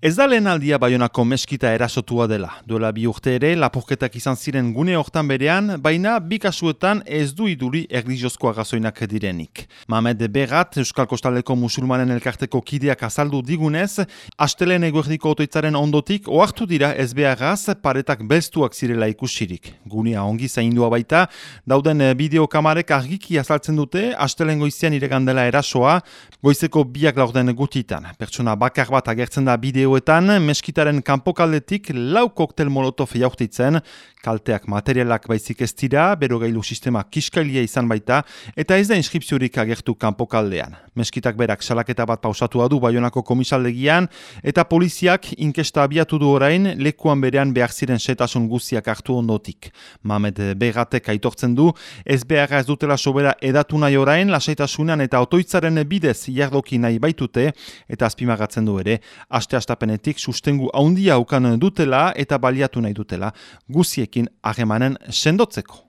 Ez da lehen aldia baionako meskita erasotua dela. Duela bi urte ere, lapurketak izan ziren gune hortan berean, baina bi kasuetan ez du iduri erliziozkoa gazoinak direnik. Mamed Berat, Euskal Kostaleko musulmanen elkarteko kideak azaldu digunez, astelen eguerdiko otoitzaren ondotik, oartu dira ez beharraz paretak belztuak zirela ikusirik. Gunea ongi zaindua baita, dauden bideokamarek argiki azaltzen dute, astelen goizian iregandela erasoa, goizeko biak laurden gutitan. Pertsona bakar bat agertzen da bideo bideoetan, meskitaren kanpokaldetik lau koktel molotov jaurtitzen, kalteak materialak baizik ez dira, berogailu sistema kiskailia izan baita, eta ez da inskripziorik agertu kanpokaldean. Meskitak berak salaketa bat pausatu adu baionako komisaldegian, eta poliziak inkesta abiatu du orain, lekuan berean behar ziren setasun guziak hartu ondotik. Mamed Begatek aitortzen du, ez beharra ez dutela sobera edatu nahi orain, lasaitasunan eta otoitzaren bidez jardoki nahi baitute, eta azpimagatzen du ere, aste astapenetik sustengu haundia ukan dutela eta baliatu nahi dutela guziekin harremanen sendotzeko.